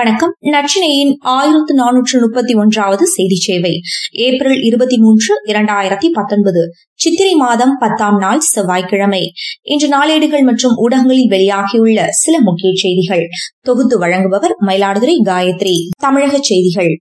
வணக்கம். நச்சினையின் ஆயிரத்து நானூற்று முப்பத்தி ஒன்றாவது செய்தி சேவை. ஏப்ரல் இருபத்தி மூன்று இரண்டாயிரத்தி பத்தொன்பது. சித்திரை மாதம் பத்தாம் நாள் செவ்வாய்க்கிழமை. இன்று நாளேடுகள் மற்றும் ஊடகங்களில் வெளியாகியுள்ள சில முக்கிய செய்திகள். தொகுத்து வழங்குபவர் மயிலாடுதுறை காயத்ரி. தமிழக செய்திகள்.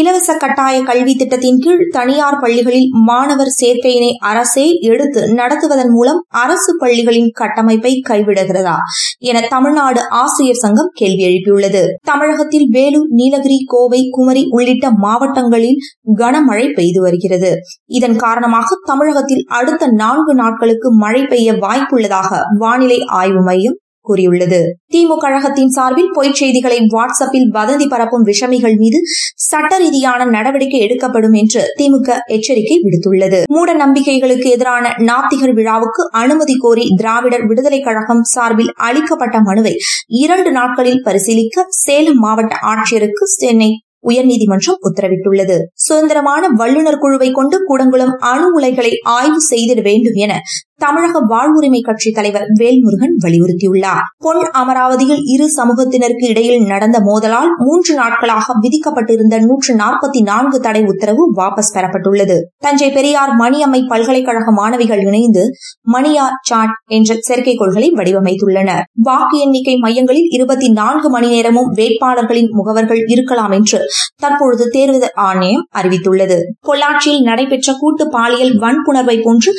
இலவச கட்டாய கல்வி திட்டத்தின் கீழ் தனியார் பள்ளிகளில் மாணவர் சேர்க்கையினை அரசே எடுத்து நடத்துவதன் மூலம் அரசு பள்ளிகளின் கட்டமைப்பை கைவிடுகிறதா என தமிழ்நாடு ஆசிரியர் சங்கம் கேள்வி எழுப்பியுள்ளது. தமிழகத்தில் வேலூர் நீலகிரி கோவை குமரி உள்ளிட்ட மாவட்டங்களில் கனமழை பெய்து வருகிறது. இதன் காரணமாக தமிழகத்தில் அடுத்த நான்கு நாட்களுக்கு மழை பெய்ய வாய்ப்புள்ளதாக வானிலை ஆய்வு மையம் கூறியுள்ளது. திமுக கழகத்தின் சார்பில் பொய்ச் செய்திகளை வாட்ஸ்அப்பில் வதந்தி பரப்பும் விஷமிகள் மீது சட்ட ரீதியான நடவடிக்கை எடுக்கப்படும் என்று திமுக எச்சரிக்கை விடுத்துள்ளது. மூட நம்பிக்கைகளுக்கு எதிரான நாத்திகர் விழாவுக்கு அனுமதி கோரி திராவிடர் விடுதலை கழகம் சார்பில் அளிக்கப்பட்ட மனுவை இரண்டு நாட்களில் பரிசீலிக்க சேலம் மாவட்ட ஆட்சியருக்கு சென்னை உயர்நீதிமன்றம் உத்தரவிட்டுள்ளது. சுதந்திரமான வல்லுநர் குழுவை கொண்டு கூடங்குளம் அணு உலைகளை ஆய்வு செய்திட வேண்டும் என தமிழக வாழ்வுரிமை கட்சி தலைவர் வேல்முருகன் வலியுறுத்தியுள்ளார். பொன் அமராவதியில் இரு சமூகத்தினருக்கு இடையில் நடந்த மோதலால் மூன்று நாட்களாக விதிக்கப்பட்டிருந்த நூற்று நாற்பத்தி நான்கு தடை உத்தரவு வாபஸ் பெறப்பட்டுள்ளது. தஞ்சை பெரியார் மணியம்மை பல்கலைக்கழக மாணவிகள் இணைந்து மணியா சாட் என்ற செயற்கைக்கோள்களை வடிவமைத்துள்ளனர். வாக்கு எண்ணிக்கை மையங்களில் இருபத்தி நான்கு மணி நேரமும் வேட்பாளர்களின் முகவர்கள் இருக்கலாம் என்று தற்பொழுது தேர்தல் ஆணையம் அறிவித்துள்ளது. பொள்ளாச்சியில் நடைபெற்ற கூட்டு பாலியல் வன்புணர்வை போன்று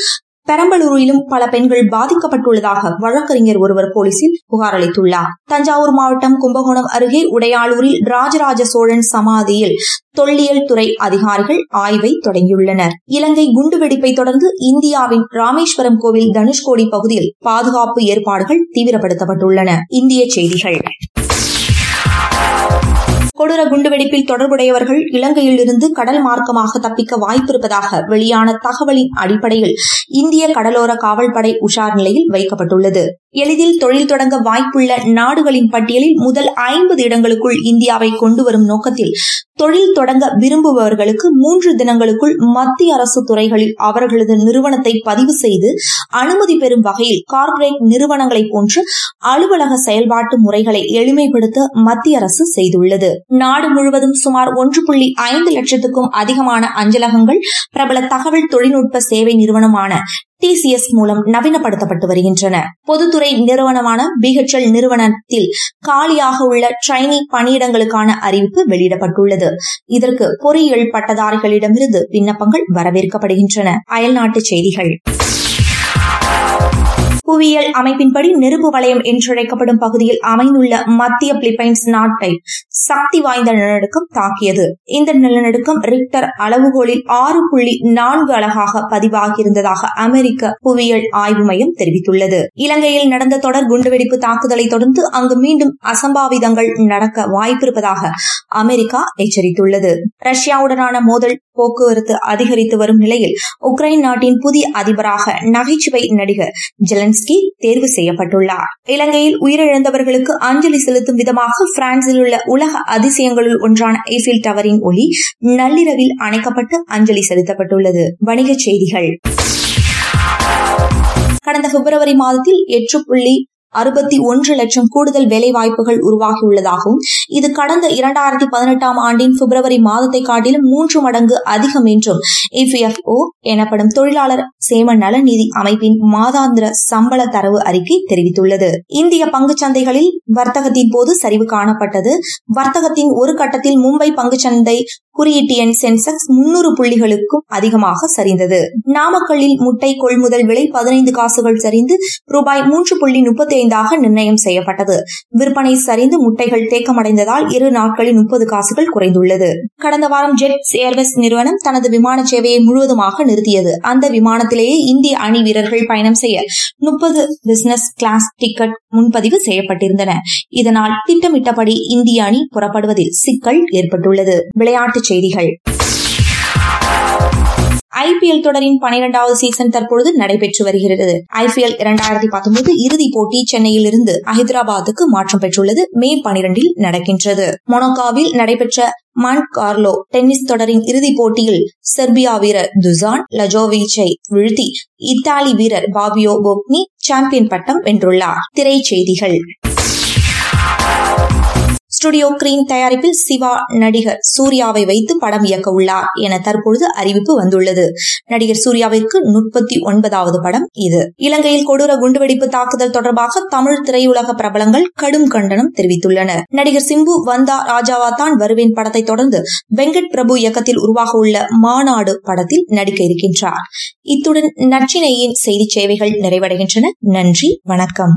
பெரம்பலூரிலும் பல பெண்கள் பாதிக்கப்பட்டுள்ளதாக வழக்கறிஞர் ஒருவர் போலீசில் புகார் அளித்துள்ளார். தஞ்சாவூர் மாவட்டம் கும்பகோணம் அருகே உடையாளூரில் ராஜராஜ சோழன் சமாதியில் தொல்லியல் துறை அதிகாரிகள் ஆய்வை தொடங்கியுள்ளனர். இலங்கை குண்டுவெடிப்பை தொடர்ந்து இந்தியாவின் ராமேஸ்வரம் கோவில் தனுஷ்கோடி பகுதியில் பாதுகாப்பு ஏற்பாடுகள் தீவிரப்படுத்தப்பட்டுள்ளன. இந்திய செய்திகள். கொடூர குண்டுவெடிப்பில் தொடர்புடையவர்கள் இலங்கையில் இருந்து கடல் மார்க்கமாக தப்பிக்க வாய்ப்பிருப்பதாக வெளியான தகவலின் அடிப்படையில் இந்திய கடலோர காவல்படை உஷார் நிலையில் வைக்கப்பட்டுள்ளது. எளிதில் தொழில் தொடங்க வாய்ப்புள்ள நாடுகளின் பட்டியலில் முதல் ஐம்பது இடங்களுக்குள் இந்தியாவை கொண்டு வரும் நோக்கத்தில் தொழில் தொடங்க விரும்புபவர்களுக்கு மூன்று தினங்களுக்குள் மத்திய அரசு துறைகளில் அவர்களது நிறுவனத்தை பதிவு செய்து அனுமதி பெறும் வகையில் கார்ப்பரேட் நிறுவனங்களைப் போன்று அலுவலக செயல்பாட்டு முறைகளை எளிமைப்படுத்த மத்திய அரசு செய்துள்ளது. நாடு முழுவதும் சுமார் ஒன்று புள்ளி ஐந்து லட்சத்துக்கும் அதிகமான அஞ்சலகங்கள் பிரபல தகவல் தொழில்நுட்ப சேவை நிறுவனமான டிசிஎஸ் மூலம் நவீனப்படுத்தப்பட்டு வருகின்றன. பொதுத்துறை நிறுவனமான பிஹெச்எல் நிறுவனத்தில் காலியாக உள்ள ட்ரைனி பணியிடங்களுக்கான அறிவிப்பு வெளியிடப்பட்டுள்ளது. இதற்கு பொறியியல் பட்டதாரிகளிடமிருந்து விண்ணப்பங்கள் வரவேற்கப்படுகின்றன. அயல்நாட்டு செய்திகள். புவியியல் அமைப்பின்படி நெருப்பு வளையம் என்றழைக்கப்படும் பகுதியில் அமைந்துள்ள மத்திய பிலிப்பைன்ஸ் நாட்டை சக்தி வாய்ந்த நிலநடுக்கம் தாக்கியது. இந்த நிலநடுக்கம் ரிக்டர் அளவுகோலில் ஆறு புள்ளி நான்கு அழகாக பதிவாகியிருந்ததாக அமெரிக்க புவியியல் ஆய்வு மையம் தெரிவித்துள்ளது. இலங்கையில் நடந்த தொடர் குண்டுவெடிப்பு தாக்குதலை தொடர்ந்து அங்கு மீண்டும் அசம்பாவிதங்கள் நடக்க வாய்ப்பிருப்பதாக அமெரிக்கா எச்சரித்துள்ளது. ரஷ்யாவுடனான மோதல் போக்குவரத்து அதிகரித்து வரும் நிலையில் உக்ரைன் நாட்டின் புதிய அதிபராக நகைச்சுவை நடிகர் ஜெலன்ஸ்கி தேர்வு செய்யப்பட்டுள்ளார். இலங்கையில் உயிரிழந்தவர்களுக்கு அஞ்சலி செலுத்தும் விதமாக பிரான்சில் உள்ள உலக அதிசயங்களுள் ஒன்றான eiffel டவரின் ஒளி நள்ளிரவில் அணைக்கப்பட்டு அஞ்சலி செலுத்தப்பட்டுள்ளது. வணிகச் செய்திகள். கடந்த பிப்ரவரி மாதத்தில் எட்டு புள்ளி அறுபத்தி ஒன்று லட்சம் கூடுதல் வேலை வாய்ப்புகள் உருவாகியுள்ளதாகவும் இது கடந்த இரண்டாயிரத்தி பதினெட்டாம் ஆண்டின் பிப்ரவரி மாதத்தை காட்டிலும் மூன்று மடங்கு அதிகம் என்றும் இபிஎஃப்ஓ எனப்படும் தொழிலாளர் சேம நலநிதி அமைப்பின் மாதாந்திர சம்பள தரவு அறிக்கை தெரிவித்துள்ளது. இந்திய பங்குச் சந்தைகளில் வர்த்தகத்தின் போது சரிவு காணப்பட்டது. வர்த்தகத்தின் ஒரு கட்டத்தில் மும்பை பங்குச்சந்தை குறியீட்டு எண் சென்செக்ஸ் முன்னூறு புள்ளிகளுக்கும் அதிகமாக சரிந்தது. நாமக்கல்லில் முட்டை கொள்முதல் விலை பதினைந்து காசுகள் சரிந்து ரூபாய் மூன்று புள்ளி முப்பத்தி ஐந்தாக நிர்ணயம் செய்யப்பட்டது. விற்பனை சரிந்து முட்டைகள் தேக்கமடைந்ததால் இரு நாட்களில் முப்பது காசுகள் குறைந்துள்ளது. கடந்த வாரம் ஜெட்ஸ் ஏர்வேஸ் நிறுவனம் தனது விமான சேவையை முழுவதுமாக நிறுத்தியது. அந்த விமானத்திலேயே இந்திய அணி வீரர்கள் பயணம் செய்ய முப்பது பிசினஸ் கிளாஸ் டிக்கெட் முன்பதிவு செய்யப்பட்டிருந்தன. இதனால் திட்டமிட்டபடி இந்திய அணி புறப்படுவதில் சிக்கல் ஏற்பட்டுள்ளது. விளையாட்டு விளையாட்டுச் செய்திகள். ஐபிஎல் தொடரின் பனிரெண்டாவது சீசன் தற்பொழுது நடைபெற்று வருகிறது. ஐபிஎல் இரண்டாயிரத்தி பத்தொன்பது இறுதிப் போட்டி சென்னையில் இருந்து ஹைதராபாத்துக்கு மாற்றம் பெற்றுள்ளது. மே பனிரெண்டில் நடக்கின்றது. மொனோகாவில் நடைபெற்ற மான் கார்லோ டென்னிஸ் தொடரின் இறுதிப் போட்டியில் செர்பியா வீரர் துசான் லஜோவிச்சை வீழ்த்தி இத்தாலி வீரர் பாபியோ போக்னி சாம்பியன் பட்டம் வென்றுள்ளார். திரைச்செய்திகள் ஸ்டுடியோ கிரீன் தயாரிப்பில் சிவா நடிகர் சூர்யாவை வைத்து படம் இயக்க உள்ளார் என தற்பொழுது அறிவிப்பு வந்துள்ளது. நடிகர் சூர்யாவிற்கு முப்பத்தி ஒன்பதாவது படம் இது. இலங்கையில் கொடூர குண்டுவெடிப்பு தாக்குதல் தொடர்பாக தமிழ் திரையுலக பிரபலங்கள் கடும் கண்டனம் தெரிவித்துள்ளனர். நடிகர் சிம்பு வந்தா ராஜாவா தான் வருவேன் படத்தை தொடர்ந்து வெங்கட் பிரபு இயக்கத்தில் உருவாக உள்ள மாநாடு படத்தில் நடிக்க இருக்கின்றார். இத்துடன் நச்சினையின் செய்தி சேவைகள் நிறைவடைகின்றன. நன்றி வணக்கம்.